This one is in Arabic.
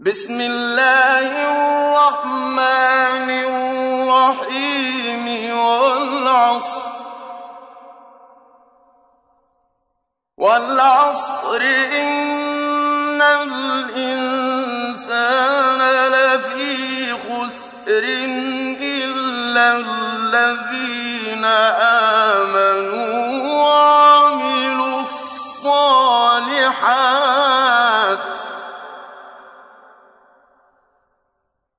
بسم الله الرحمن الرحيم والعصر. والعصر إن الإنسان لفي خسر إلا الذين آمنوا وعملوا الصالحات.